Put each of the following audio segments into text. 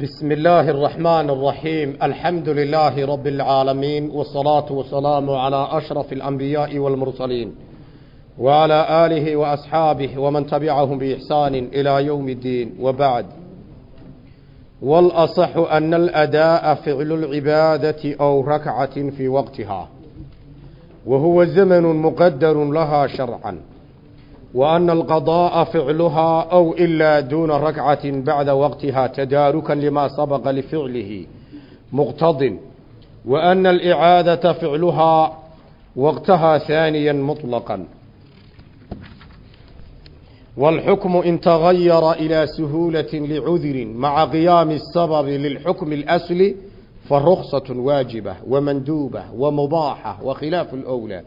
بسم الله الرحمن الرحيم الحمد لله رب العالمين والصلاة والسلام على أشرف الأنبياء والمرسلين وعلى آله وأصحابه ومن تبعهم بإحسان إلى يوم الدين وبعد والأصح أن الأداء فعل العبادة أو ركعة في وقتها وهو زمن مقدر لها شرعا وأن القضاء فعلها أو إلا دون ركعة بعد وقتها تداركا لما سبق لفعله مقتض وأن الإعادة فعلها وقتها ثانيا مطلقا والحكم إن تغير إلى سهولة لعذر مع قيام السبب للحكم الأصلي فرخصة واجبة ومندوبة ومباحة وخلاف الأولى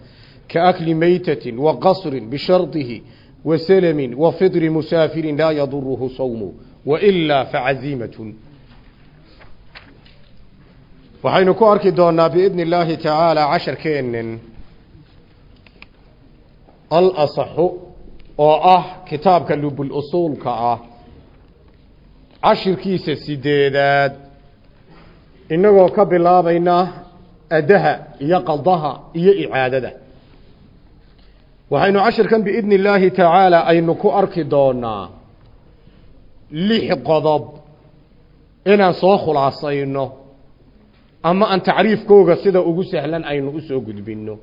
كأكل ميتة وقصر بشرطه وسلم وفطر مسافر لا يضره صومه وإلا فعزيمة waxaynu ku arki doonaa biidni illaahi tacaala casharkeennin al asaxu oo ah kitaabka lubul usuulka ah cashirkiisa sideedaad innagoo ka bilaabayna adaha iyo qadaha iyo icaadada waxaynu cashirkan biidni illaahi tacaala aynu ku arki doonaa lix qodob inaan soo khulaasayno ama aan tacriifkooga sida ugu sahlan aynu u soo gudbinno.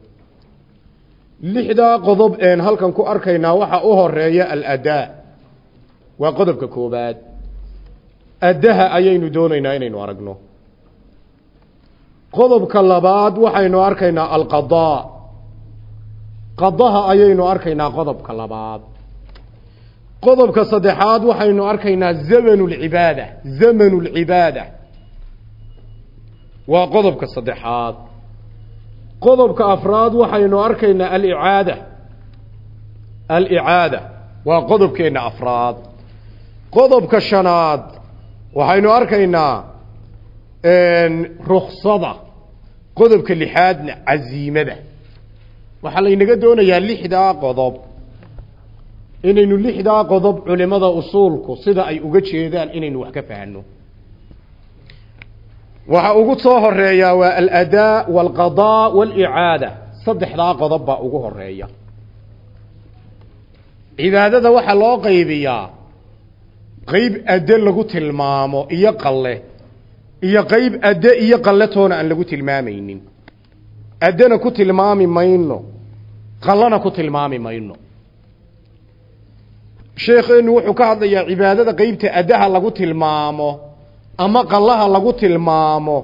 Lixdaa qodob een halkan ku arkaynaa waxaa u horreeya aladaa waa qodobka koobaad addaha ayaynu doonaynaa inaynu aragno. Qodobka labaad waxaynu arkaynaa alqadaa qadaha ayaynu arkaynaa qodobka labaad. Qodobka saddexaad waxaynu arkaynaa zamanu lcibaada zamanu lcibaada waa qodobka saddexaad. Qodobka afraad waxaynu arkaynaa alicaada alicaada waa qodobkeenna afraad. Qodobka shanaad waxaynu arkaynaa ruksada qodobka lixaadna caziimada waxaa laynaga doonayaa lixdaa qodob. Inaynu lixdaa qodob culimada usuulku sida ay uga jeedaan inaynu wax ka fahanno. Waxa ugu soo horeeyaa waa aladaa walqadaa walicaada saddexdaa qodob baa ugu horreeya cibaadada waxaa loo qaybiyaa qeyb adde lagu tilmaamo iyo qalle iyo qeyb adde iyo qalle toona aan lagu tilmaamaynin addena ku tilmaami mayno. Qallana ku tilmaami mayno. Sheekheenu wuxuu ka hadlayaa cibaadada qeybta addaha lagu tilmaamo ama qallaha lagu tilmaamo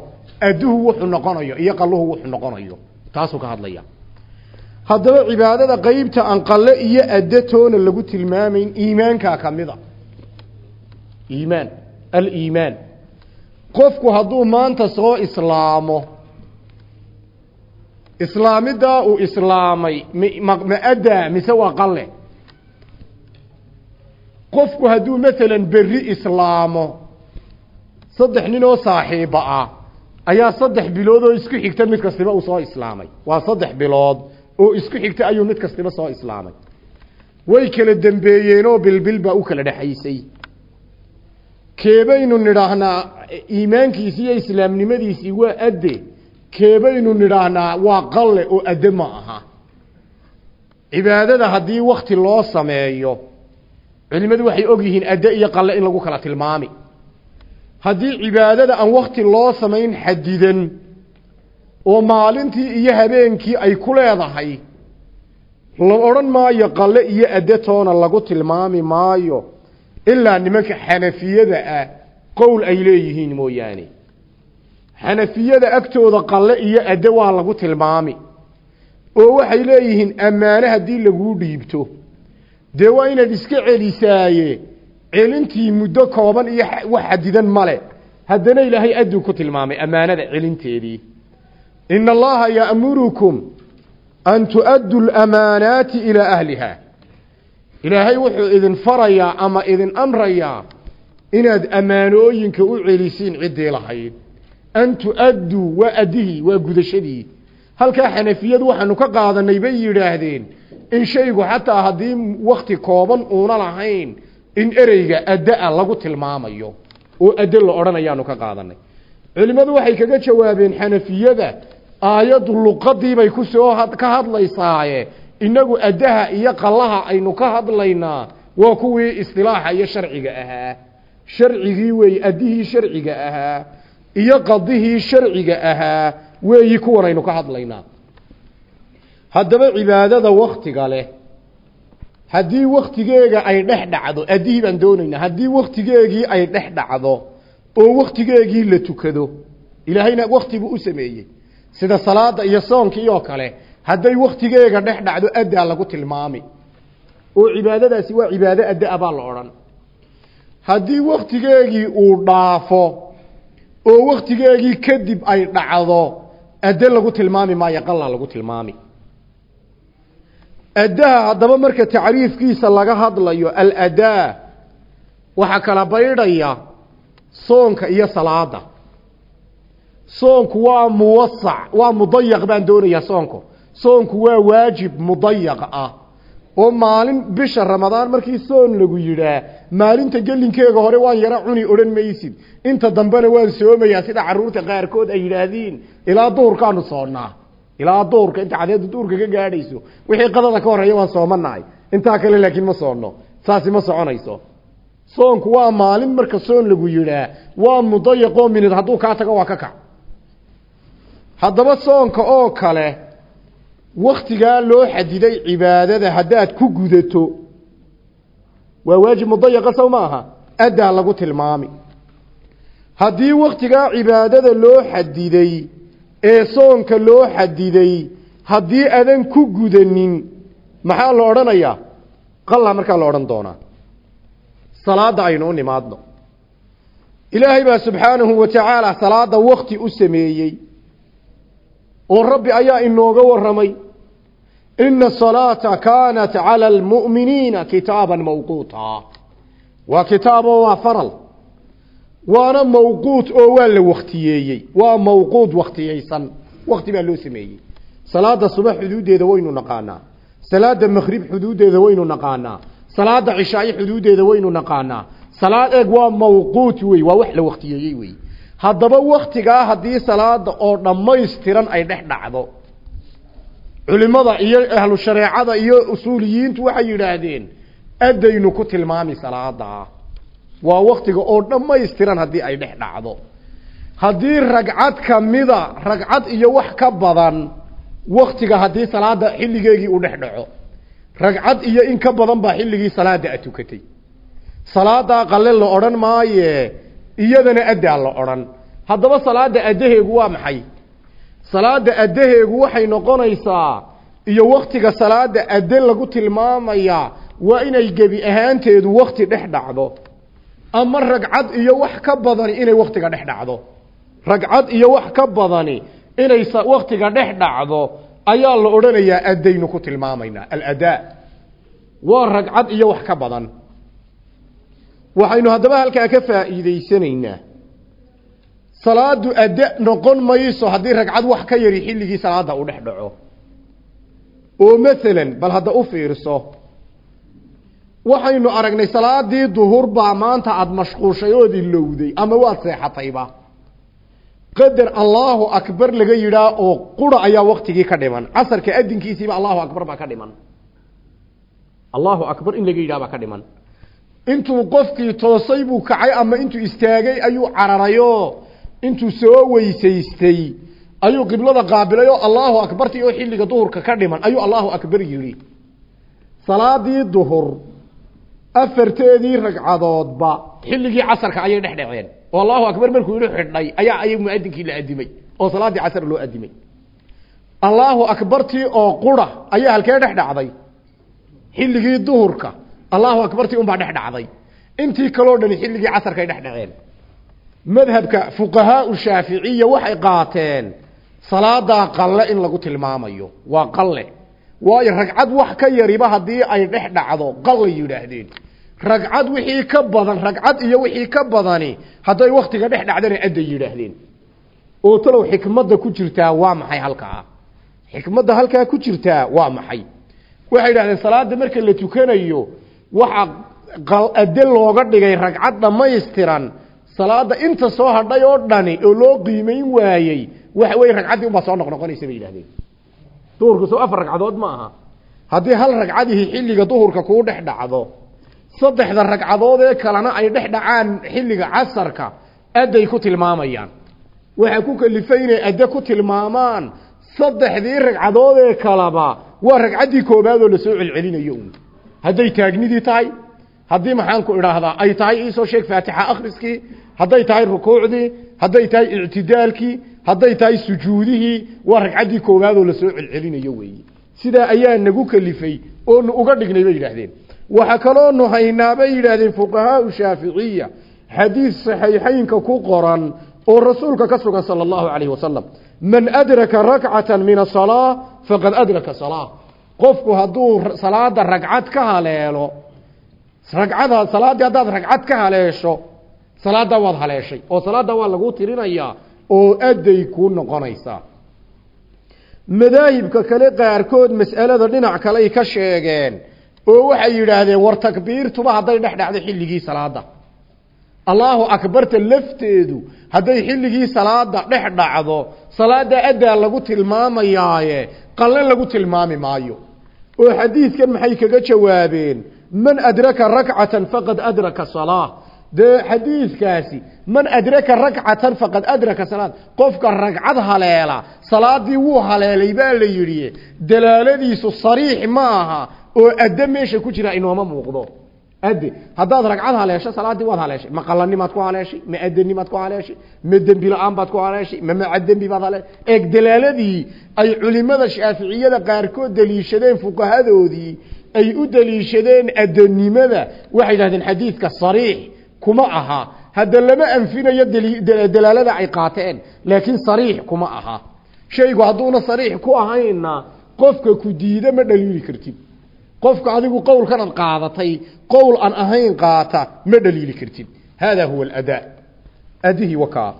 adduhu wuxuu noqonayo iyo qalluhu wuxuu noqonayo. Taasuu ka hadlaya. Haddaba cibaadada qeybta aan qalle iyo adde toona lagu tilmaamayn iimaankaa ka mid a. Iimaan aliimaan. Qofku hadduu maanta soo islaamo islaamidaa uu islaamay ma addaa mise waa qalle? Qofku hadduu masalan berri islaamo saddex nin oo saaxiiba ah ayaa saddex bilood oo isku xigta mid kastiba uu soo islaamay. Waa saddex bilood oo isku xigta ayuu mid kastiba soo islaamay. Way kala dembeeyeenoo bilbil baa u kala dhexaysay keebaynu nidhaahnaa iimaankiisi iyo islaamnimadiisii waa adde keebaynu nidhaahnaa waa qalle oo adde ma aha. Cibaadada haddii wakti loo sameeyo culimmadu waxay og yihiin adde iyo qalle in lagu kala tilmaami. Haddii cibaadada aan wakti loo samayn xadidan oo maalintii iyo habeenkii ay ku leedahay la odhan maayo qalle iyo adde toona lagu tilmaami maayo ilaa nimanka xanafiyada ah qowl ay leeyihiin mooyaane xanafiyada agtooda qalle iyo adde waa lagu tilmaami. Oo waxay leeyihiin ammaane haddii laguu dhiibto. Dee waa inaad iska celisaaye celintii muddo kooban iyo wax xadidan male haddana ilaahay adduu ku tilmaamay ammaanada celinteedii. Ina allaha ya'murukum an tu'addu lamaanaati ilaa ahliha. Ilaahay wuxuu idin farayaa ama idin amrayaa inaad ammaanooyinka u celisiin ciddii lahayd an tu'adduu waa addihii waa gudashadii halkaa xanafiyadu waxaanu ka qaadanay bay yidhaahdeen in shaygu xataa haddii wakti kooban uuna lahayn in ereyga adda-a lagu tilmaamayo oo adde la odhanayaanu ka qaadanay culimmadu waxay kaga jawaabeen xanafiyada aayaddu luqadiibay ku soo ka hadlaysaaye inagu addaha iyo qallaha aynu ka hadlaynaa waa kuwii istilaaxa iyo sharciga ahaa sharcigii weeye addihii sharciga ahaa iyo qadihii sharciga ahaa weeyi kuwan aynu ka hadlaynaa. Haddaba cibaadada waktiga leh haddii waktigeega ay dhex dhacdo addihii baan doonaynaa haddii waktigeegii ay dhex dhacdo oo waktigeegii la tukado ilaahayna wakti buu u sameeyey. Sida salaada iyo soonkii oo kale hadday waktigeega dhex dhacdo addaa lagu tilmaami. Oo cibaadadaasi waa cibaado adda-a baa la odhan. Haddii waktigeegii uu dhaafo oo waktigeegii kadib ay dhacdo adde lagu tilmaami maayo qalla lagu tilmaami. Addaha haddaba marka tacriifkiisa laga hadlayo aladaa waxaa kala baydhaya soonka iyo salaada soonku waa muwasac waa mudayaq baan doonayaa soonku. Soonku waa waajib mudayaq ah oo maalin bisha ramadaan markii soon lagu yidhaa maalinta gelinkeega hore waan yaro cuni odhan maysid. Inta dambena waan soomayaa sida carruurta qaarkood ay yidhaahdiin ilaa duhurkaanu soonnaa. Ilaa duhurka inta cadeedu duhurka ka gaadhayso. Wixii qadada ka horreeya waan soomanahay intaa kale laakiin ma soonno. Saasi ma soconayso. Soonku waa maalin marka soon lagu yidhaa waa mudayaqoo minid hadduu kaa tago waa ka kac. Haddaba soonka oo kale waktigaa loo xadiday cibaadada haddaad ku gudato waa waajib mudayaqa sow ma aha addaa lagu tilmaami. Haddii waktigaa cibaadada loo xadiday ee soonka loo xadiday haddii adan ku gudanin maxaa la odhanayaa? Qalla markaa la odhan doonaa. Salaada aynu nimaadno. Ilaahay baa subxaanahu wa tacaala salaada wakti u sameeyey oo rabbi ayaa inooga warramay ina asalaata kaanat cala almu'miniina kitaaban mawquuta waa kitaabo waa faral waana mawquut oo waa la waktiyeeyey waa mawquut waktiyeysan wakti baa loo sameeyey salaada subax xuduudeeda waynu naqaanaa salaada makrib xuduudeeda waynu naqaanaa salaada cishaayo xuduudeeda waynu naqaanaa salaad eeg waa mawquut wey waa wax la waktiyeeyey wey haddaba waktigaa haddii salaada oo dhammaystiran ay dhex dhacdo culimada iyo ahlu shareecada iyo usuuliyiintu waxay yidhaahdeen adaynu ku tilmaami salaada waa waktiga oo dhammaystiran haddii ay dhex dhacdo. Haddii ragcad kamida ragcad iyo wax ka badan waktiga haddii salaada xilligeegii uu dhex dhaco. Ragcad iyo in ka badan baa xilligii salaada a tukatay. Salaadaa qalle la odhan maaye iyadana addaa la odhan. Haddaba salaada addaheegu waa maxay salaada addaheegu waxay noqonaysaa iyo waktiga salaada adde lagu tilmaamayaa waa inay gebi ahaanteedu wakti dhex dhacdo. Ama ragcad iyo wax ka badani inay waktiga dhex dhacdo. Ragcad iyo wax ka badani inay waktiga dhex dhacdo ayaa la odhanayaa addaynu ku tilmaamaynaa aladaa waa ragcad iyo wax ka badan. Waxaynu haddaba halkaa ka faa'iidaysanaynaa salaadu adde noqon mayso haddii ragcad wax ka yari xilligii salaada uu dhex dhaco. Oo masalan bal hadda u fiirso. Waxaynu aragnay salaadii duhur baa maanta aada mashquushay ood ama waad seexatayba. Qadar allahu akbar laga yidhaa oo qura ayaa waktigii ka dhiman. Casarka adinkiisiiba allahu akbar baa ka dhiman. Allahu akbar in laga yidhaha baa ka dhiman. Intuu qofkii toosay buu kacay ama intuu istaagay ayuu cararayo intuu soo weysaystay ayuu qiblada qaabilay oo allahu akbartii oo xilliga duhurka ka dhiman ayuu allahu akbar yidhi. Salaadii duhur afarteedii ragcadoodba xilligii casarka ayay dhex dhaceen. Oo allahu akbar markuu yihi xidhay ayaa ay muadinkii la adimay oo salaadii casar loo adimay allahu akbartii oo qura ayaa halkee dhex dhacday? Xilligii duhurka allahu akbartii unbaa dhex dhacday. Intii kaloo dhani xilligii casarkay dhex dhaceen madhabka fuqahaau shaaficiya waxay qaateen salaadaa qalle in lagu tilmaamayo. Waa qalle. Waayo ragcad wax ka yariba haddii ay dhex dhacdo qallay yidhaahdeen. Ragcad wixii ka badan ragcad iyo wixii ka badani hadday waktiga dhex dhacdana adday yidhaahdeen. Oo talow xikmadda ku jirtaa waa maxay halkaa? Xikmadda halkaa ku jirtaa waa maxay? Waxay yidhahdeen salaada marka la tukanayo waxaa adde looga dhigay ragcad dhammaystiran salaada inta soo hadhay oo dhani oo loo qiimayn waayey waxa weeye ragcaddii unbaa soo noqnoqonaysa bay yidhahdeen duhurku soo afar ragcadood ma aha. Haddii hal ragcadihii xilliga duhurka kuu dhex dhacdo saddexda ragcadood ee kalena ay dhex dhacaan xilliga casarka adday ku tilmaamayaan. Waxaa ku kalifay inay adde ku tilmaamaan saddexdii ragcadood ee kaleba waa ragcaddii koobaad oo la soo celcelinayo un taagnidii tahay haddii maxaanku idhaahdaa ay tahay iisoo sheeg faatixa akhriskii hadday tahay rukuucdii hadday tahay ictidaalkii hadday tahay sujuudihii waa ragcaddii koowaad oo la soo celcelinayo weeye sidaa ayaa nagu kalifay oonu uga dhignay bay yidhaahdeen. Waxaa kaloonu haynaa bay yidhaahdeen fuqahaau shaaficiya xadiid saxiixaynka ku qoran oo rasuulka ka sugan sala allahu calayhi wasalam man adraka rakcatan min asalaa faqad adraka salaa qofku hadduu salaada ragcad ka haleelo ragcada salaaddii haddaad ragcad ka haleesho salaaddaa waad haleeshay oo salaaddaa waa laguu tirinayaa oo adday kuu noqonaysaa madaahibka kale qaarkood mas'alada dhinac kaley ka sheegeen oo waxay yidhaahdeen war takbiirtuba hadday dhex dhacdo xilligii salaada allahu akbarta lafteedu hadday xilligii salaada dhex dhacdo salaada addaa lagu tilmaamayaaye qalle lagu tilmaami maayo. Oo xadiidkan maxay kaga jawaabeen? Man adraka rakcatan faqad adraka salaa dee xadiidkaasi man adraka rakcatan faqad adraka salaad. Qofka ragcad haleela salaadii wuu haleelay baa la yidhi dalaaladiisu sariix ma aha oo adde meesha ku jira inooma muuqdo. Adde haddaad ragcad haleesho salaadii waad haleeshay. Ma qalanimaad ku haleeshay ma adenimaad ku haleeshay ma dembi la'aan baad ku haleeshay ma maca dembi baad haleeshay eeg dalaaladii ay culimada shaaficiyada qaarkood daliishadeen fuqahadoodii ay u daliishadeen adanimada waxay yidhahdeen xadiidka sariix kuma aha. Hadda lama anfinayo dalaalada ay qaateen laakiin sariix kuma aha. Shaygu hadduuna sariix ku ahayna qofka ku diida ma dhaliili kartid. Qofka adigu qowlkanaad qaadatay qowl aan ahayn qaata ma dhaliili kartid. Hada huwa aladaa adihii wakaa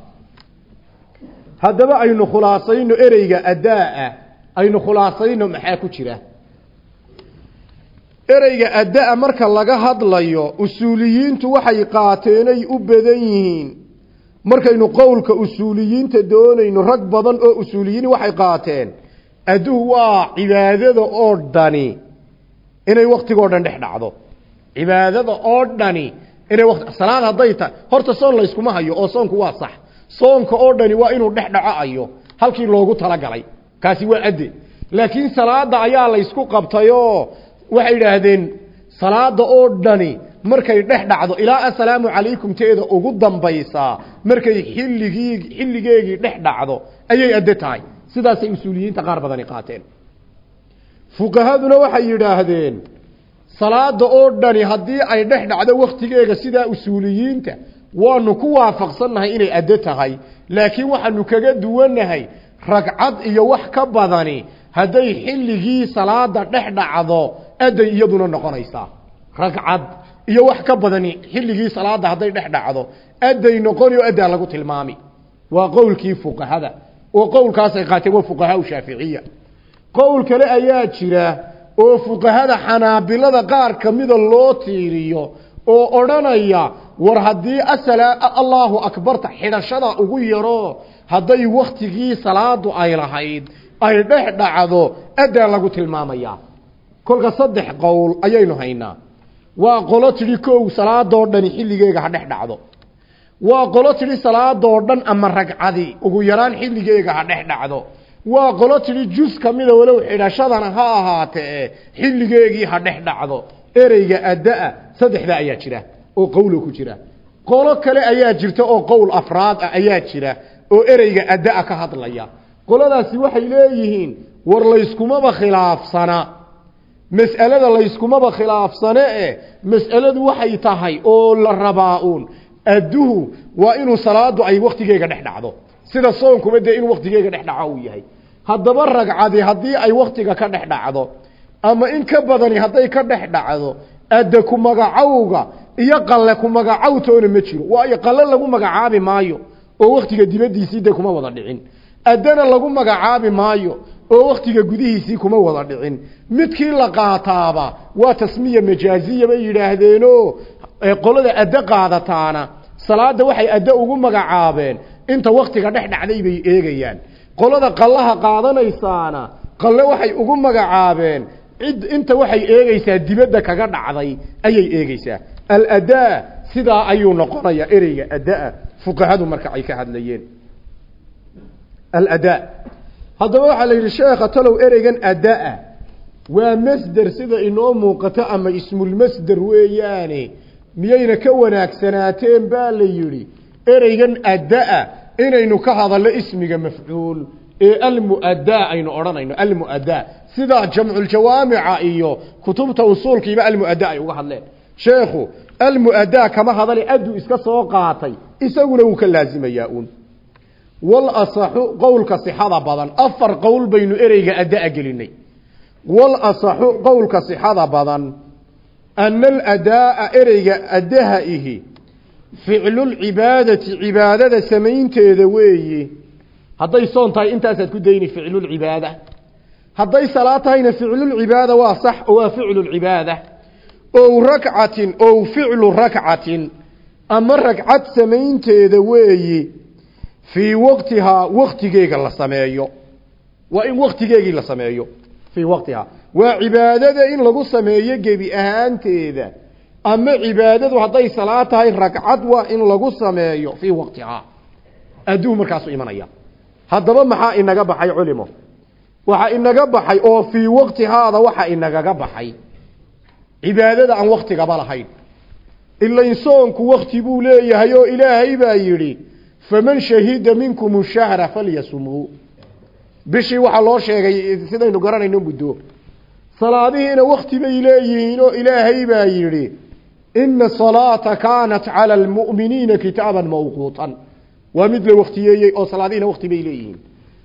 haddaba aynu khulaasayno ereyga adaa aynu khulaasayno maxaa ku jira ereyga addaa marka laga hadlayo usuuliyiintu waxay qaateenay u badan yihiin. Markaynu qowlka usuuliyiinta doonayno rag badan oo usuuliyiin waxay qaateen adduhu waa cibaadada oo dhani inay waktigoo dhan dhex dhacdo. Cibaadada oo dhani inay salaad hadday tahay horta soon layskuma hayo oo soonku waa sax. Soonka oo dhani waa inuu dhex dhaco ayo halkii loogu talagalay. Kaasi waa adde laakiin salaada ayaa laysku qabtayoo waxay yidhaahdeen salaada oo dhani markay dhex dhacdo ilaa assalaamu calaykum teeda ugu dambaysaa markay xilligii xilligeegii dhex dhacdo ayay adde tahay. Sidaasay usuuliyiinta qaar badani qaateen. Fuqahaduna waxay yidhaahdeen salaada oo dhani haddii ay dhex dhacdo wakhtigeega sidaa usuuliyiinta waanu ku waafaqsannahay inay addo tahay. Laakiin waxaanu kaga duwannahay ragcad iyo wax ka badani hadday xilligii salaada dhex dhacdo adday iyaduna noqonaysaa ragcad iyo wax ka badani xilligii salaada hadday dhex dhacdo adday noqoni oo addaa lagu tilmaami. Waa qowlkii fuqahada. Oo qowlkaasay qaateen waa fuqahaa shaaficiya qowl kale ayaa jira oo fuqahada xanaabilada qaar kamida loo tiiriyo oo odhanaya war haddii asala allahu akbarta xidhashada ugu yaro hadday waktigii salaadu ay lahayd ay dhex dhacdo addaa lagu tilmaamayaa kolka saddex qowl ayaynu haynaa. Waa qolo tidhi kow salaadoo dhani xilligeega ha dhex dhacdo. Waa qolo tidhi salaadoo dhan ama ragcadi ugu yaraan xilligeega ha dhex dhacdo. Waa qolo tidhi jus kamida walow xidhashadana ha ahaatee xilligeegii ha dhex dhacdo. Ereyga addaa saddexdaa ayaa jira oo qowlo ku jira. Qolo kale ayaa jirta oo qowl afraad ah ayaa jira oo ereyga addaa ka hadlaya. Qoladaasi waxay leeyihiin war layskumaba khilaafsana mas'alada layskumaba khilaafsane e mas'aladu waxay tahay oo la rabaa uun. Adduhu waa inuu salaadu ay waktigeega dhex dhacdo. Sida soonkuba dee inuu waktigeega dhex dhaco uu yahay. Haddaba ragcadi haddii ay waktiga ka dhex dhacdo ama in ka badani hadday ka dhex dhacdo adda ku magacowga iyo qalle ku magacowtoona ma jiro. Waayo qalle lagu magacaabi maayo oo waktiga dibadiisii dee kuma wada dhicin. Addana lagu magacaabi maayo oo waktiga gudihiisii kuma wada dhicin. Midkii la qaataaba waa tasmiya majaaziya bay yidhaahdeeno qolada addo qaadataana. Salaada waxay addo ugu magacaabeen. Inta waktiga dhex dhacday bay eegayaan. Qolada qallaha qaadanaysaana qalle waxay ugu magacaabeen. Cid inta waxay eegaysaa dibadda kaga dhacday ayay eegaysaa. Aladaa sidaa ayuu noqonayaa ereyga adaa fuqahadu marka ay ka hadlayeen. Aladaa haddaba waxaa la yidhi sheekha talow ereygan adaa waa masder sida inoo muuqato ama ismulmasder weeyaane. Miyayna ka wanaagsanaateen baa la yidhi ereygan adaa inaynu ka hadallo ismiga mafcuul. Ee almuadaa aynu odhanayno almuadaa sidaa jamculjawaamica iyo kutubta usuulkiiba almuadaa ay uga hadleen. Sheekhu almuadaa kama hadale addu iska soo qaatay isaguna wuu ka laazimayaa uun wal asaxu qowlka sixada badan. Afar qowl baynu ereyga adaa gelinay. Wal asaxu qowlka sixada badan ana aladaaa ereyga adaha ihi ficlulcibaadati cibaadada samaynteeda weeye hadday soon tahay intaasaad ku dayni ficlulcibaada hadday salaad tahayna ficlulcibaada waa sax waa ficlulcibaada ow rakcatin ow ficlu rakcatin. Ama ragcad samaynteeda weeyi fii waqtihaa waktigeega la sameeyo waa in waktigeegii la sameeyo fii waqtihaa waa cibaadada in lagu sameeyo gebi ahaanteeda ama cibaadadu hadday salaad tahay ragcad waa in lagu sameeyo fii waqtihaa adduun markaasu imanaya haddaba maxaa inaga baxay culimo waxaa inaga baxay oo fii waqtihaada waxa inagaga baxay cibaadada aan waktigaba lahayn ilain soonku wakti buu leeyahay oo ilaahay baa yidhi faman shahida minkum shahra falyasumhu. Bishii waxaa loo sheegay sidaynu garanayno muddo. Salaadihiina wakti bay leeyihiin oo ilaahay baa yidhi ina salaata kaanat cala almu'miniina kitaaban mawquutan. Waa mid la waktiyeeyey oo salaadihiina wakti bay leeyihiin.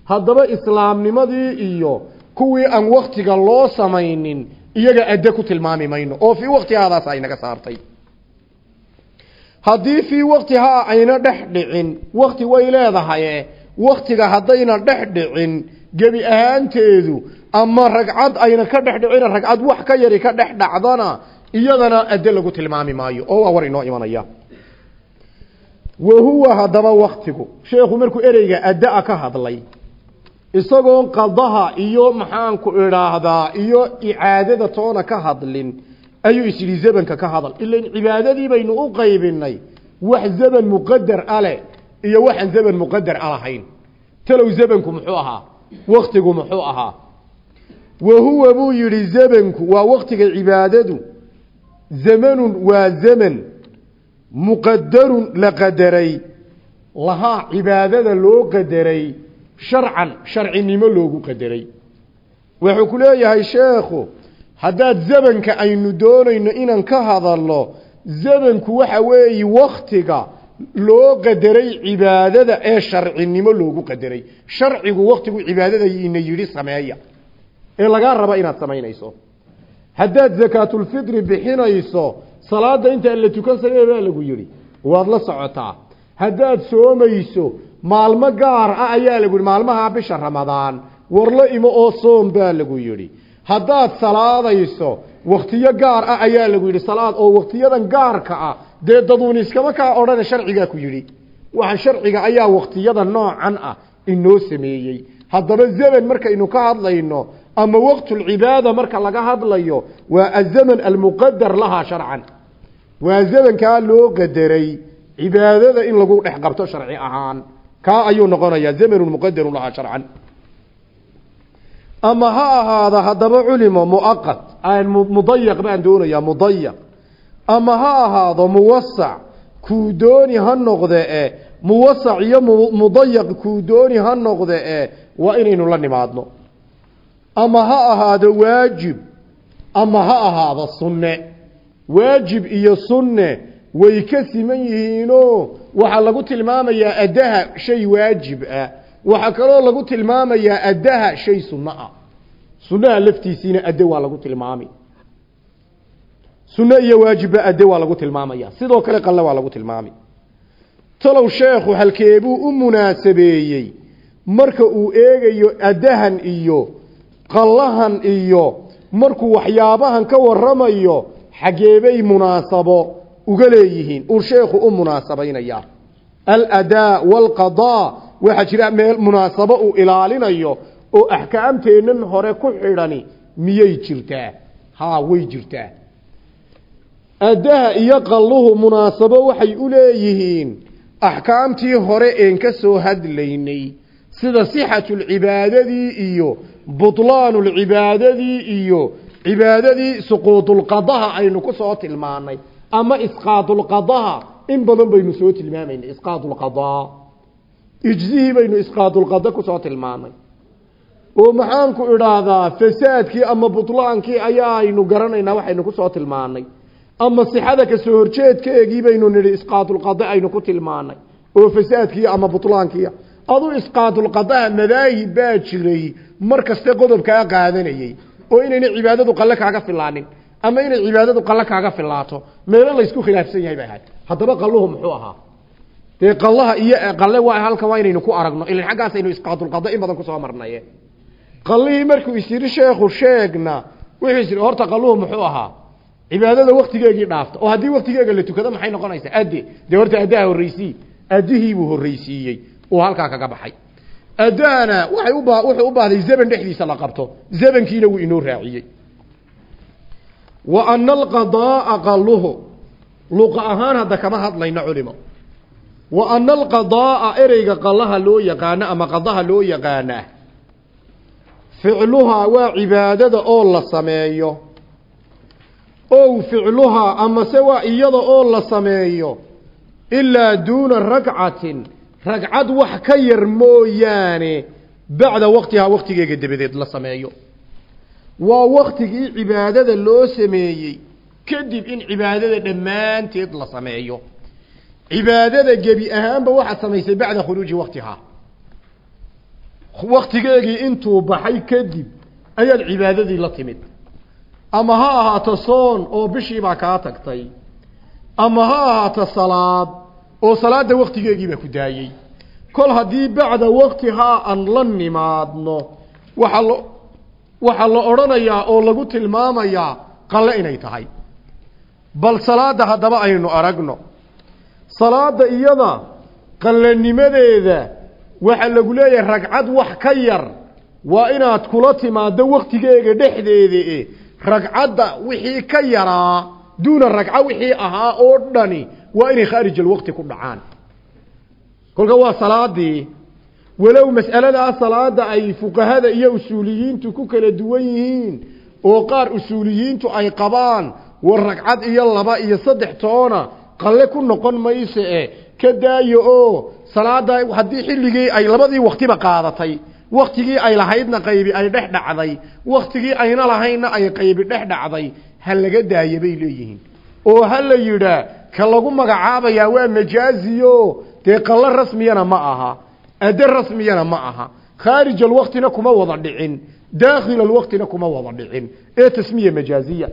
Haddaba islaamnimadii iyo kuwii aan waktiga loo samaynin iyaga adde ku tilmaami mayno oo fii waktihaadaas aynaga saartay haddii fii waktihaa ayna dhex dhicin wakti way leedahaye waktiga haddayna dhex dhicin gebi ahaanteedu ama ragcad ayna ka dhex dhicina ragcad wax ka yari ka dhex dhacdana iyadana adde lagu tilmaami maayo oo waa war inoo imanaya. Wa huwa haddaba waktigu sheekhu markuu ereyga adda-a ka hadlay isagoon qadaha iyo maxaanku idhaahdaa iyo icaadada toona ka hadlin ayuu isyidhi zamanka ka hadal. Ilan cibaadadii baynu u qaybinay wax zaman muqadar ale iyo waxaan zaman muqadar alahayn. Talow zamanku muxuu ahaa? Waktigu muxuu ahaa? Wa huwa buu yidhi zamanku waa waktiga cibaadadu. Zamanun waa zaman. Muqadarun la qadaray. Lahaa cibaadada loo qadaray. Sharcan sharcinimo loogu qadaray. Wuxuu ku leeyahay sheekhu haddaad zamanka aynu doonayno inaan ka hadalno zamanku waxa weeye waktiga loo qadaray cibaadada ee sharcinimo loogu qadaray. Sharcigu waktigu cibaadada ina yidhi sameeya. Ee lagaa raba inaad samaynayso. Haddaad zakaatulfitri bixinayso salaada intaan la tukan samee baa lagu yidhi. Waad la socotaa. Haddaad soomayso maalmo gaar ah ayaa lagu yidhi maalmaha bisha ramadaan warla imo oo soom baa lagu yidhi haddaad salaadayso waktiyo gaar ah ayaa lagu yidhi salaad oo waktiyadan gaarka ah dee daduun iskama kaa odhane sharcigaa ku yidhi. Waxa sharciga ayaa waktiyada noocan ah inoo sameeyey. Haddaba zaman markaynu ka hadlayno ama waqtulcibaada marka laga hadlayo waa azaman almuqadar lahaa sharcan. Waa zamankaa loo qadaray cibaadada in lagu dhex qabto sharci ahaan. Kaa ayuu noqonayaa zamanun muqadarun lahaa sharcan ama ha ahaada haddaba culimo muaqad. Mudayaq baan doonayaa mudayaq. Ama ha ahaado muwasac kuu dooni ha noqde e muwasac iyo mudayaq kuu dooni ha noqde e waa inaynu la nimaadno. Ama ha ahaado waajib ama ha ahaado sunne. Waajib iyo sunne way ka siman yihiinoo waxaa lagu tilmaamayaa addaha shay waajib ah waxaa kaloo lagu tilmaamayaa addaha shay sunno ah sunnaha laftiisiina adde waa lagu tilmaami. Sunno iyo waajibba adde waa lagu tilmaamaya. Sidoo kale qalle waa lagu tilmaami. Talow sheekhu halkeebuu u munaasabeeyey. Marka uu eegayo addahan iyo qallahan iyo markuu waxyaabahan ka waramayo xageebay munaasabo uga leeyihiin. Uu sheekhu u munaasabaynaya aladaa walqadaa waxaa jira meel munaasabo uu ilaalinayo oo axkaamteennan hore ku xidhani miyay jirtaa? Haa way jirtaa. Addaha iyo qalluhu munaasabo waxay u leeyihiin axkaamtii hore een ka soo hadlaynay sida sixatulcibaadadii iyo butlaanulcibaadadii iyo cibaadadii suquudulqadaha aynu ku soo tilmaanay ama isqaadulqadaha in badan baynu soo tilmaamaynay isqaadulqadaa ijzihii baynu isqaadulqada ku soo tilmaanay oo maxaanku idhaahdaa fasaadkii ama butlaankii ayaaynu garanaynaa waxaynu ku soo tilmaanay ama sixada ka soo horjeedkeegii baynu nidhi isqaadulqada aynu ku tilmaanay oo fasaadkii ama butlaankii. Adu isqaadulqadaha madaahib baa jiray mar kaste qodobkaa qaadanayey oo inayna cibaadadu qalle kaaga filaanin ama inay cibaadadu qalle kaaga filaato meelo laysku khilaafsan yahay bay ahayd haddaba qalluhu muxuu ahaa dee qallaha iyo qalle waa halkan waa inaynu ku aragno. Ilan xaggaasaynu isqaadulqada in badan ku soo marnaye. Qallihii markuu is yidhi sheekhu sheegna. Wuxuu is horta qalluhu muxuu ahaa. Cibaadada waktigeegii dhaafta. Oo haddii waktigeega la tukado maxay noqonaysaa? Adde dee horta addaha horreysii. Addihiibuu horreysiiyey uu halkaa kaga baxay. Addahana waxay uba wuxuu u baahday zaman dhexdiisa la qabto. Zamankiina wuu inoo raaciyey. Wa ana alqadaaa qalluhu. Luqa ahaan hadda kama hadlayno culimo wa ana alqadaaa ereyga qallaha loo yaqaano ama qadaha loo yaqaanaa ficluhaa waa cibaadada oo la sameeyo. Ow ficluhaa amase waa iyada oo la sameeyo. Ilaa duuna ragcatin. Ragcad wax ka yar mooyaane bacda waqtihaa waqtigeega dabadeed la sameeyo. Waa waktigii cibaadada loo sameeyey kadib in cibaadada dhammaanteed la sameeyo cibaadada gebi ahaanba waxaad samaysay bacda khuruuji waqtihaa waktigeegii intuu baxay kadib ayaad cibaadadii la timid. Ama ha ahaato soon oo bishiibaa kaa tagtay. Ama ha ahaato salaad oo salaada waktigeegiibaa ku daayey kol haddii bacda waktihaa aan la nimaadno waxaa lo waxaa la odhanayaa oo lagu tilmaamayaa qalle inay tahay. Bal salaada haddaba aynu aragno salaada iyada qallenimadeeda waxaa lagu leeyahay ragcad wax ka yar waa inaad kula timaaddo waktigeega dhexdeeda ragcadda wixii ka yaraa duuna ragco wixii ahaa oo dhani waa inay khaarij alwaqti ku dhacaan. Kolka waa salaadii walow mas'aladaa salaada ay fuqahada iyo usuuliyiintu ku kala duwan yihiin oo qaar usuuliyiintu ay qabaan war ragcad iyo laba iyo saddex toona qalle ku noqon mayse e ka daayo oo salaada haddii xilligii ay labadii waktiba qaadatay waktigii ay lahaydna qaybi ay dhex dhacday waktigii ayna lahaynna ay qaybi dhex dhacday ha laga daayo bay leeyihiin. Oo ha la yidhaa ka lagu magacaabayaa waa majaaziyo dee qallo rasmiyana ma aha adde rasmiyana ma aha. Khaarij alwaqtina kuma wada dhicin daakhil alwaqtina kuma wada dhicin. Ee tasmiya majaaziya.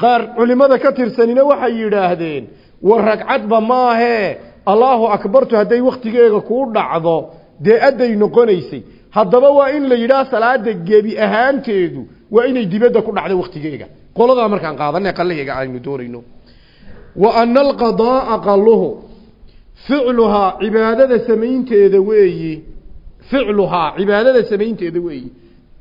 Qaar culimada ka tirsanina waxay yidhaahdeen war ragcadba maahee allaahu akbartu hadday waktigeega kuu dhacdo dee adday noqonaysay. Haddaba waa in la yidhaah salaada gebi ahaanteedu waa inay dibadda ku dhacdo waktigeega qoladaa markaan qaadana qalaheyga aynu doonayno. Wa ana alqadaaa qalluhu ficluhaa cibaadada samaynteeda weeyi ficluhaa cibaadada samaynteeda weeyi.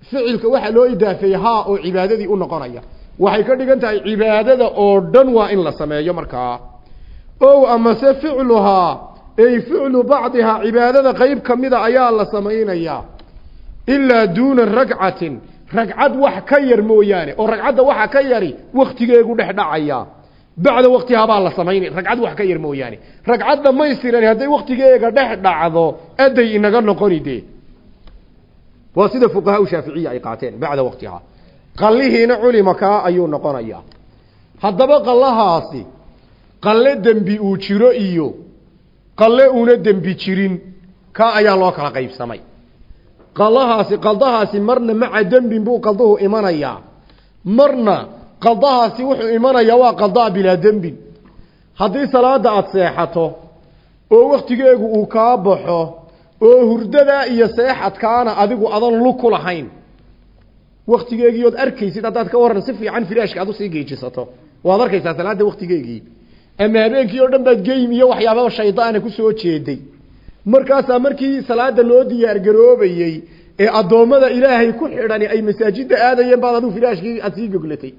Ficilka waxaa loo idaafeeyey haa oo cibaadadii u noqonaya. Waxay ka dhigan tahay cibaadada oo dhan waa in la sameeyo markaa ow amase ficluhaa ay ficlu bacdihaa cibaadada qeyb ka mida ayaa la samaynayaa. Ilaa duuna ragcatin ragcad wax ka yar mooyaane oo ragcadda waxa ka yari waktigeegu dhex dhacaya. Bacda waktihaabaa la samaynay ragcad wax ka yar mooyaane. Ragcad dhamaystiran hadday waktigeega dhex dhacdo aday inaga noqoni dee. Waa sida fuqahaa shaaficiya ay qaateen bacda waktihaa qallihiina culima kaa ayuu noqonayaa. Haddaba qallahaasi qalle dembi uu jiro iyo qalle una dembi jirin kaa ayaa loo kala qaybsamay. Qadahaasi qaldahaasi marna maca dembin buu qalduhu imanayaa marna qaldahaasi wuxuu imanayaa waa qaldaa bilaa dembin. Haddii salaada aada seexato oo waktigeegu uu kaa baxo oo hurdadaa iyo seexadkaana adigu adan lug ku lahayn waktigeegii ood arkaysid haddaad ka waran si fiican firaashka aad u sii geejisato waad arkaysaa salaada waktigeegii ama habeenkii oo dhan baad geym iyo waxyaababa shaydaana ku soo jeeday. Markaasaa markii salaada loo diyaar garoobayey ee addoommada ilaahay ku xidhani ay masaajidda aadayeen baad adigu firaashkii aad sii goglatay.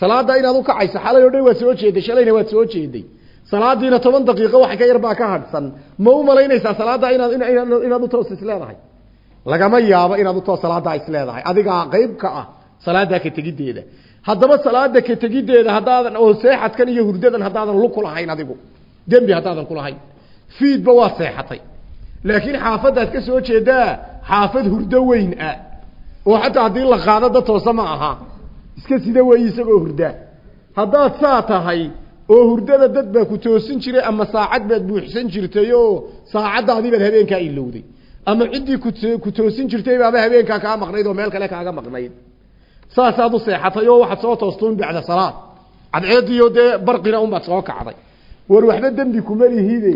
Salaada inaad u kacayso xalay oo dhan waad soo jeeday shalayna waad soo jeeday. Salaadiina toban daqiiqo wax ka yar baa ka hadhsan. Ma u malaynaysaa salaadda inaad inaad u toos isleedahay lagama yaabo inaad u toos salaaddaa isleedahay adigaa qayb ka ah salaaddaa ka tegiddeeda haddaba salaada ka tegiddeeda haddaadan oo seexadkan iyo hurdadan haddaadan lu kulahayn adigu. Dembi haddaadan kulahayn. Fiidba waa seexatay. Laakiin xaafaddaad ka soo jeedaa xaafad hurdo weyn ah oo xataa haddii la qaado dad toose ma aha. Iska sida weeye isagoo hurdaa haddaad saa tahay oo hurdada dad baa ku toosin jiray ama saacad baad buuxsan jirtay oo saacaddaadii baad habeenkaa ilowday ama ciddii ku toosin jirtay baaba habeenkaa kaa maqnayd oo meel kale kaaga maqnayd saasaad u seexatay oo waxaad soo toostuun bacda salaad. Cadceediyo dee barqina unbaad soo kacday. War waxba dembi kuma lihide.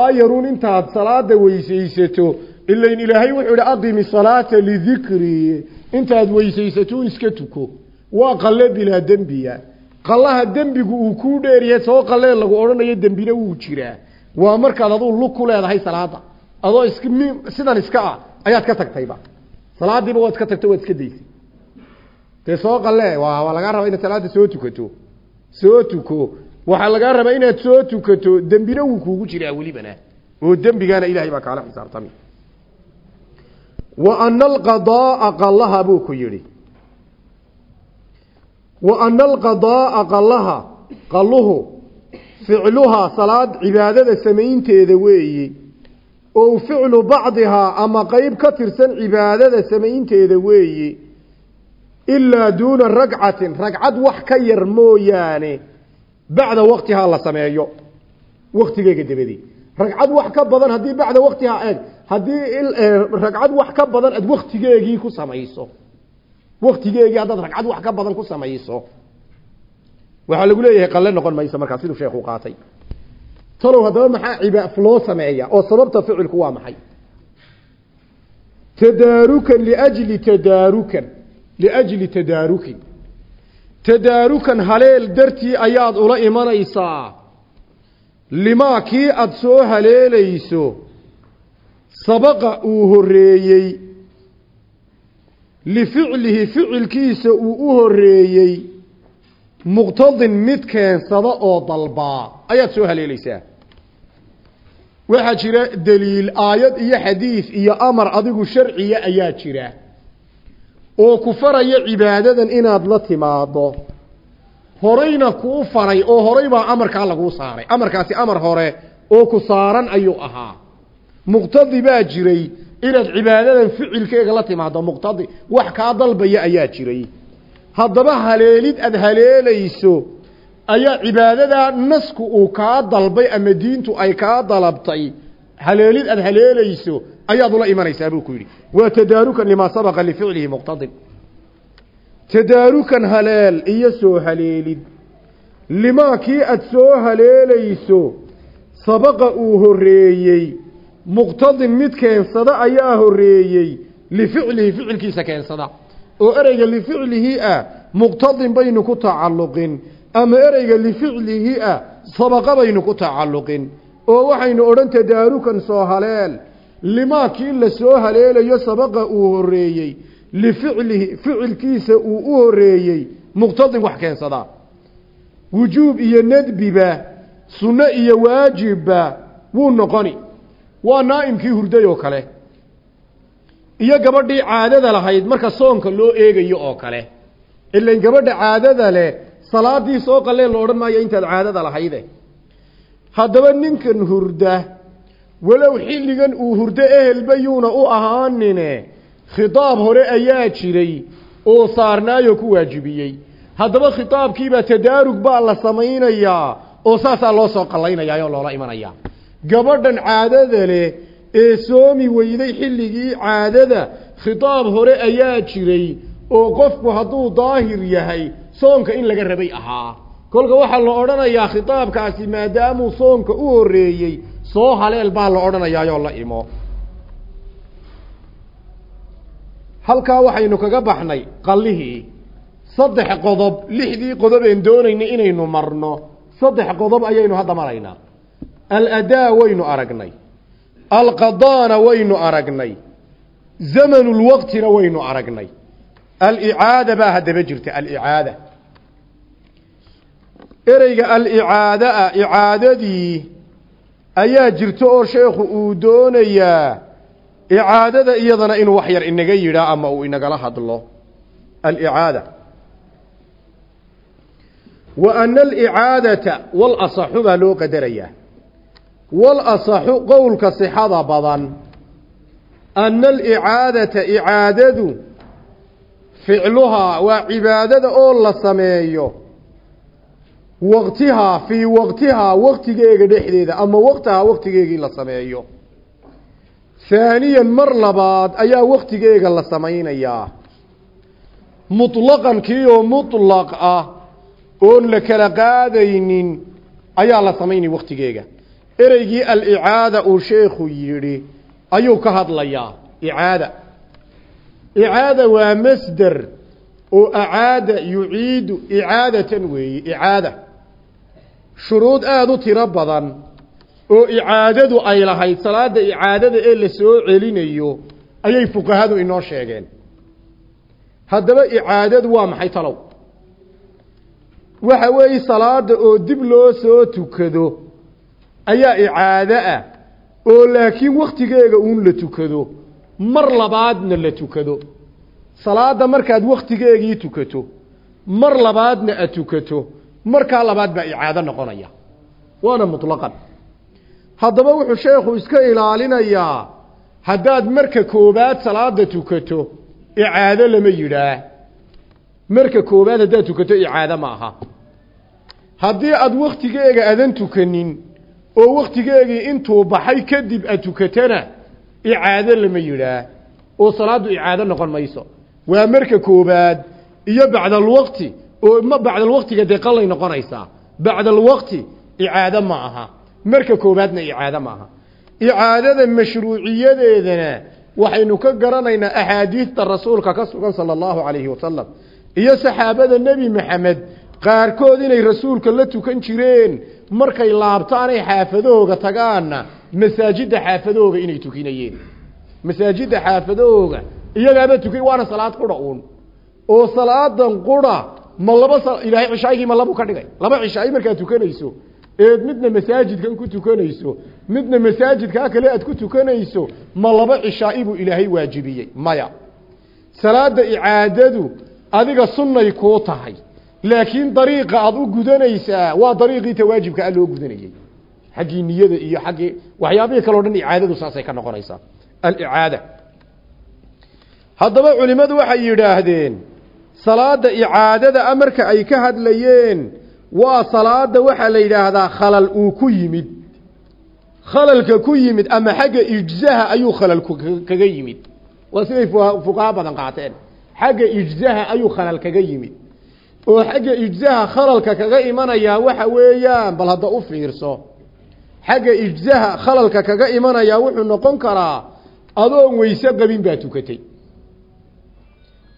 Aayarun intaad salaada weysaysato ilayn ilaahay wuxuu ihi aqimi salaata lidikrii intaad weysaysatoun iska tuko. Waa qalle bilaa dembiya. Qallaha dembigu uu kuu dheeryahay soo qallee lagu odhanayo dembina wuu jiraa. Waa markaad aduu lug ku leedahay salaada adoo iska m sidan iska ah ayaad ka tagtayba. Salaadiiba waad ka tagto waad iska daysay dee soo qalle waa lagaa rabaa inaad salaada soo tukato. Soo tuko. Waxaa lagaa rabaa inaad soo tukato dembina wuu kuugu jiraa welibana oo dembigaana ilahay baa kaala xisaabtami. Wa ana alqadaaa qallaha buu ku yidhi. Wa ana alqadaaa qallaha qalluhu ficluhaa salaad cibaadada samaynteeda weeye oo ficlu bacdihaa ama qeyb ka tirsan cibaadada samaynteeda weeye ilaa duuna ragcatin ragcad wax ka yar mooyaane bacda waktihaa la sameeyo waktigeega dabadeed ragcad wax ka badan haddii bacda waktihaa eeg haddii ragcad wax ka badan aad waktigeegii ku samayso. Waktigeegii haddaad ragcad wax ka badan ku samayso. Waxaa lagu leeyahay qalle noqon mayso markaa siduu sheekhu qaatay. Talow haddaba maxaa cibaaf loo sameeya oo sababta ficilku waa maxay? Tadaarukan liajli tadaarukan liajli tadaarukin tadaarukan haleel dartii ayaad ula imanaysaa limaa kii aada soo haleelayso sabaqa uu horreeyey lificlihi ficilkiisa uu u horreeyey muqtadin mid keensada oo dalbaa ayaad soo haleelaysaa waxaa jira daliil aayad iyo xadiid iyo amar adigu sharciya ayaa jira oo ku faraya cibaadadan inaad la timaado horeyna kuu faray oo horey baa amarkaa laguu saaray. Amarkaasi amar hore oo ku saaran ayuu ahaa. Muqtadi baa jiray inaad cibaadadan ficilkeega la timaado muqtadi wax kaa dalbaya ayaa jiray. Haddaba haleelid aada haleelayso ayaa cibaadadaa nasku uu kaa dalbay ama diintu ay kaa dalabtay. Haleelid aada haleelayso ayaad ula imanaysaa buu ku yidhi. Waa tadaarukan limaa sabaqa lificlihi muqtadin. Tadaarukan haleel iyo soo haleelid. Limaa kii aada soo haleelayso sabaqa uu horreeyey muqtadin mid keensada ayaa horreeyey lificlihi ficilkiisa keensada. Oo ereyga lificlihi ah muqtadin baynu ku tacalluqin. Ama ereyga lificlihi ah sabaqa baynu ku tacalluqin. Oo waxaynu odhan tadaarukan soo haleel limaa kii la soo haleelayo sabaqa uu horreeyey lificlihi ficilkiisa uu u horreeyey muqtadin wax keensadaa wujuub iyo nadbiba sunno iyo waajibba wuu noqoni. Waa naa'imkii hurday oo kale. Iyo gabadhii caadada lahayd marka soonka loo eegayo oo kale. Ilan gabadha caadada leh salaadii soo qalee la odhan maayo intaad caadada lahayde haddaba ninkan hurda walow xilligan uu hurdo ehelba yuuna u ahaanine khitaab hore ayaa jiray oo saarnaayo ku waajibiyey. Haddaba khitaabkiibaa tadaarug baa la samaynayaa oo saasaa loo soo qallaynayaa oo loola imanayaa gabadhan caadada leh ee soomi weyday xilligii caadada khitaab hore ayaa jiray oo qofku hadduu daahir yahay soonka in laga rabay ahaa. Kolka waxaa la odhanayaa khitaabkaasi maadaamuu soonka u horreeyey soo haleel baa la odhanayaayoo la imo. Halkaa waxaynu kaga baxnay qallihii saddex qodob lixdii qodob een doonaynay inaynu marno saddex qodob ayaynu hadda maraynaa aladaa waynu aragnay alqadaana waynu aragnay zamanulwaqtina waynu aragnay. Alicaada baa haddaba jirta alicaada. Ereyga alicaadaah icaadadii ayaa jirta oo sheekhu uu doonayaa icaadada iyadana inuu wax yar inaga yidhaa ama uu inagala hadlo. Alicaada wa ana alicaadata walasaxu baa loo qadarayaa. Walasaxu qowlka sixada badan ana alicaadata icaadadu ficluhaa waa cibaadada oo la sameeyo waqtihaa fii waqtihaa waqtigeega dhexdeeda ama waqtahaa waqtigeegii la sameeyo. Haaniyan mar labaad ayaa waqtigeega la samaynayaa. Mutlaqan kii oo mutlaq ah oon la kala qaadaynin ayaa la samaynay waqtigeega. Ereygii alicaada uu sheekhu yidhi ayuu ka hadlayaa icaada. Icaada waa masder oo acaada yuciidu icaadatan weeye icaada shuruud aada u tiro badan oo icaadadu ay lahayd salaada icaadada ee la soo celinayo ayay fuqahadu inoo sheegeen. Haddaba icaadadu waa maxay talow? Waxa weeye salaada oo dib loo soo tukado ayaa icaado ah oo laakiin waktigeega uun la tukado mar labaadna la tukado. Salaada markaad waktigeegii tukato mar labaadna aad tukato markaa labaad baa icaado noqonaya. Waana mutlaqan. Haddaba wuxuu sheekhu iska ilaalinayaa haddaad marka koobaad salaada tukato icaado lama yidhaah. Marka koobaad haddaad tukato icaado ma aha. Haddii aad waktigeega adan tukanin oo waktigeegii intuu baxay kadib aad tukatana icaado lama yidhaah. Oo salaaddu icaado noqon mayso. Waa marka koobaad iyo bacdalwaqti oo ma bacdalwaqtiga dee qalay noqonaysaa. Bacdalwaqti icaado ma aha. Marka koobaadna icaado ma aha. Icaadada mashruuciyadeedana waxaynu ka garanaynaa axaadiidta rasuulka ka sugan sala allahu calayhi wasalam iyo saxaabada nebi maxamed qaarkood inay rasuulka la tukan jireen markay laabtaanay xaafadahooga tagaanna masaajidda xaafadahooga inay tukinayeen. Masaajidda xaafadahooga iyagaaba tukan waana salaad qura uun. Oo salaadan qura ma laba ilaahay cishaagii ma labu ka dhigay. Laba cishaay markaad tukanayso eed midna masaajidkan ku tukanayso midna masaajidkaa kale aad ku tukanayso ma laba cishaai buu ilaahay waajibiyey. Maya. Salaada icaadadu adiga sunnay kuu tahay laakiin dariiqa aad u gudanaysaa waa dariiqii tawaajibka a loo gudanayey xaggii niyada iyo xaggii waxyaabihii kaleo dhan icaadadu saasay ka noqonaysaa. Alicaada. Haddaba culimmadu waxay yidhaahdeen salaada icaadada a marka ay ka hadlayeen waa salaada waxaa la yidhaahdaa khalal uu ku yimid. Khalalka ku yimid ama xagga ijzaha ayuu khalalku kaga yimid. Waa siday fuqaha badan qaateen. Xagga ijzaha ayuu khalal kaga yimid. Oo xagga ijzaha khalalka kaga imanayaa waxa weeyaan bal hadda u fiirso. Xagga ijzaha khalalka kaga imanayaa wuxuu noqon karaa adoon weyse qabin baa tukatay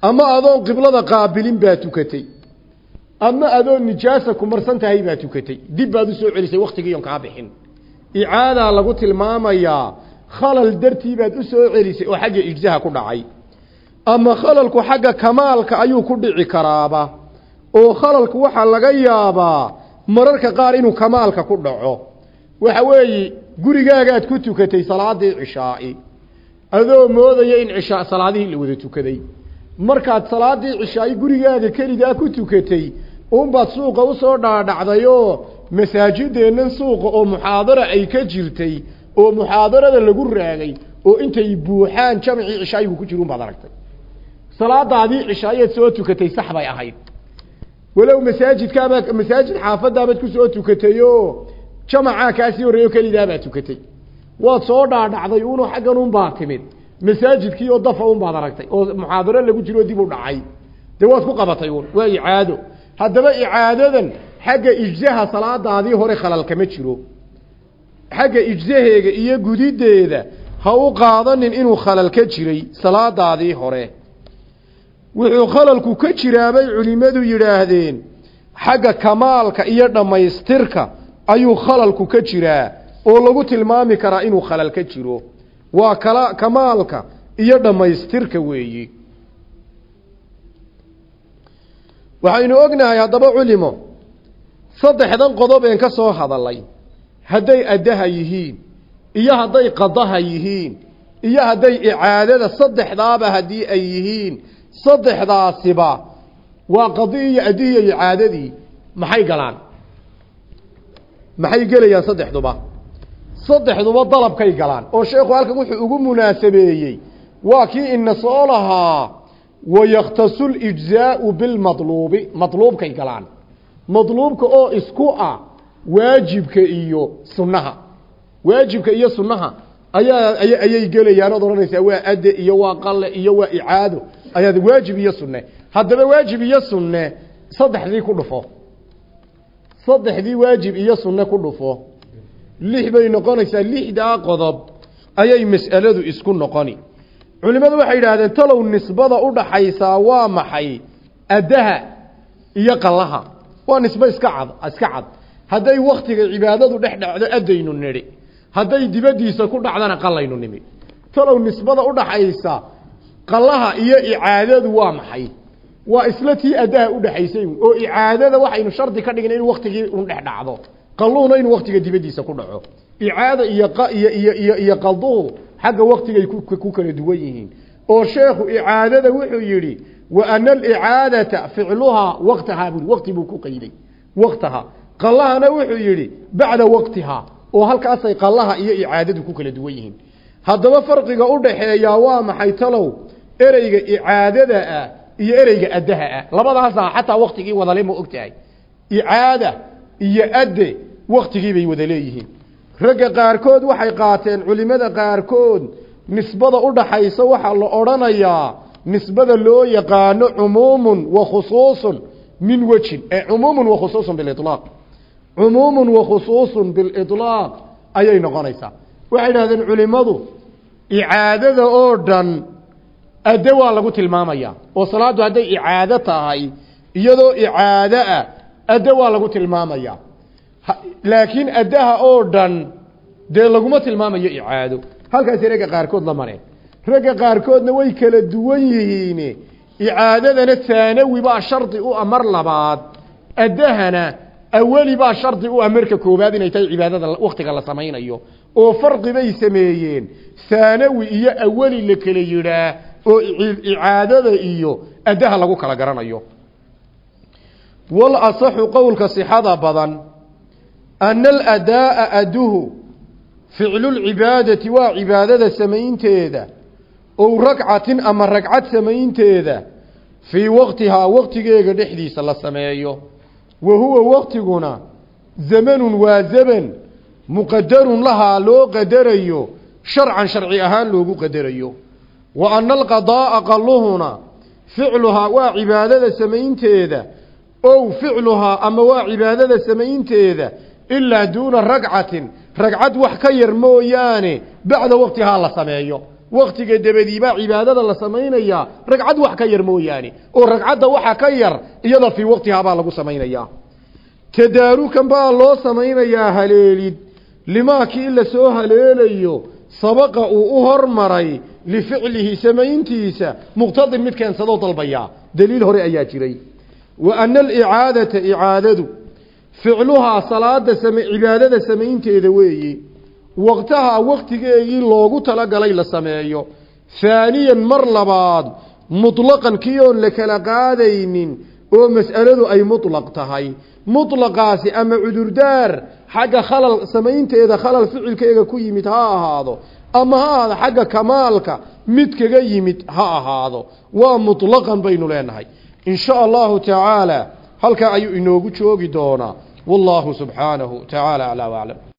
ama adoon qiblada qaabilin baa tukatay. Ama adoon nijaasa ku marsan tahay baa tukatay. Dib baad u soo celisay waktigiion kaa bixin. Icaadaa lagu tilmaamayaa khalal dartii baad u soo celisay oo xagga ijzaha ku dhacay. Ama khalalku xagga kamaalka ayuu ku dhici karaaba. Oo khalalku waxaa laga yaabaa mararka qaar inuu kamaalka ku dhaco. Waxa weeye gurigaagaad ku tukatay salaadii cishaai. Adoo moodaya in cishaa salaadihii la wada tukaday markaad salaadii cishaai gurigaaga keligaa ku tukatay unbaad suuqa u soo dhaadhacdayoo masaajideennan suuqa oo muxaadara ay ka jirtay oo muxaadarada lagu raagay oo intay buuxaan jamcii cishaayigu ku jira unbaad aragtay. Salaadaadii cishaayeed soo tukatay sax bay ahayd. Walow masaajidkaabaa masaajid xaafadaabaad ku soo tukatayoo jamacaa kaasii horreeyo kelidaabaad tukatay. Waad soo dhaadhacday unu xaggan unbaa timid masaajidkii oo dafa unbaad aragtay oo muxaadaro lagu jiro dib u dhacay. Dee waad ku qabatay un waa icaado. Haddaba icaadadan xagga ijzaha salaadaadii hore khalal kama jiro. Xagga ijzaheega iyo gudideeda ha u qaadanin inuu khalal ka jiray salaadaadii hore. Wuxuu khalalku ka jiraabay culimmadu yidhaahdeen xagga kamaalka iyo dhammaystirka ayuu khalalku ka jiraa oo lagu tilmaami karaa inuu khalal ka jiro waa kala kamaalka iyo dhammaystirka weeyi. Waxaynu ognahay haddaba culimo saddexdan qodob een ka soo hadalay hadday addaha yihiin iyo hadday qadaha yihiin iyo hadday icaadada saddexdaaba haddii ay yihiin saddexdaasiba waa qadi iyo addihi iyo icaadadii maxay galaan? Maxay gelayaan saddexduba saddexduba dalabkay galaan oo sheekhu halkan wuxuu ugu munaasabeeyey waa kii ina soo lahaa wayakhtasu lijzaau bilmadluubi. Madluubkay galaan. Madluubka oo isku ah waajibka iyo sunnaha. Waajibka iyo sunnaha ayaa ayay gelayaan ood odhanaysaa waa adde iyo waa qalle iyo waa icaado. Ayaad waajib iyo sunne. Haddaba waajib iyo sunne saddexdii ku dhufo. Saddexdii waajib iyo sunne ku dhufo lix bay noqonaysaa lixdaa qodob ayay mas'aladu isku noqoni. Culimmadu waxay yidhaahdeen talow nisbada u dhaxaysaa waa maxay? Addaha iyo qallaha. Waa nisbe iska cad iska cad. Hadday waktiga cibaadadu dhex dhacdo addaynu nidhi. Hadday dibaddiisa ku dhacdana qallaynu nimi talow nisbada u dhaxaysa qallaha iyo icaadadu waa maxay? Waa isla tii addaha u dhexaysay oo icaadada waxaynu shardi ka dhigna inuu waktigii un dhex dhacdo qalluhuna inuu waktiga dibaddiisa ku dhaco. Icaada iyo iyo iyo iyo iyo qalduhu xagga waktigay ku kala duwan yihiin. Oo sheekhu icaadada wuxuu yidhi wa ana alicaadata ficluhaa waktahaa bui wakti buu ku qayday. Waktaha qallahana wuxuu yidhi bacda waktihaa oo halkaasay qallaha iyo icaadadu ku kala duwan yihiin. Haddaba farqiga u dhaxeeyaa waa maxay talow? Ereyga icaadada ah iyo ereyga addaha ah. Labadaasa xataa waktigii wadale ma og tahay iyo adde waktigii bay wada leeyihiin. Ragga qaarkood waxay qaateen culimada qaarkood nisbada u dhaxaysa waxaa la odhanayaa nisbada loo yaqaano cumuumun wa khusuusun min wejin ee cumuumun wa khusuusun bililaaq cumuumun wa khusuusun biliطlaaq ayay noqonaysaa. Waxay idhahdeen culimadu icaadada oo dhan adde waa lagu tilmaamaya oo salaaddu hadday icaado tahay iyadoo icaado ah adde waa lagu tilmaamaya. Laakiin addaha oo dhan dee laguma tilmaamayo icaado. Halkaasi ragga qaarkood la mareen ragga qaarkoodna way kala duwan yihiin. Icaadadana taanawi baa shardi u ah mar labaad. Addahana aweli baa shardi u ah marka koowaad inay tahay cibaadada waktiga la samaynayo. Oo farqi bay sameeyeen. Taanawi iyo aweli la kala yidhaa oo icaadada iyo addaha lagu kala garanayo wal asaxu qowlka sixada badan ana aladaa'a aduhu ficlulcibaadati waa cibaadada samaynteeda ow ragcatin ama ragcad samaynteeda fii waqtihaa waqtigeega dhexdiisa la sameeyo. Wa huwa waqtiguna zamanun waa zaman muqadarun lahaa loo qadarayo sharcan sharci ahaan loogu qadarayo. Wa ana alqadaa'a qalluhuna ficluhaa waa cibaadada samaynteeda ow ficluhaa ama waa cibaadada samaynteeda ilaa duuna ragcatin ragcad wax ka yar mooyaane bacda waqtihaa la sameeyo. Waktiga dabadiibaa cibaadada la samaynayaa ragcad wax ka yar mooyaane oo ragcadda waxa ka yar iyada fii waqtihaabaa lagu samaynayaa. Tadaarukan baa loo samaynayaa haleelid limaa kii la soo haleelayo sabaqa uu u hormaray lificlihi samayntiisa muqtadin mid keensadoo dalbayaa daliil hore ayaa jiray wa ana alicaadata icaadadu ficluhaa salaada same cibaadada samaynteeda weeye waqtaha waqtigeegii loogu talagalay la sameeyo. Haaniyan mar labaad mutlaqan kii oon la kala qaadaynin oo mas'aladu ay mutlaq tahay. Mutlaqaasi ama cudurdaar xagga khalal samaynteeda khalal ficilkeega ku yimid ha ahaado ama ha ahaado xagga kamaalka mid kaga yimid ha ahaado. Waa mutlaqan baynu leenahay in sha allahu tacaala halkaa ayuu inoogu joogi doonaa wallahu subxaanahu tacaala aclaa waclam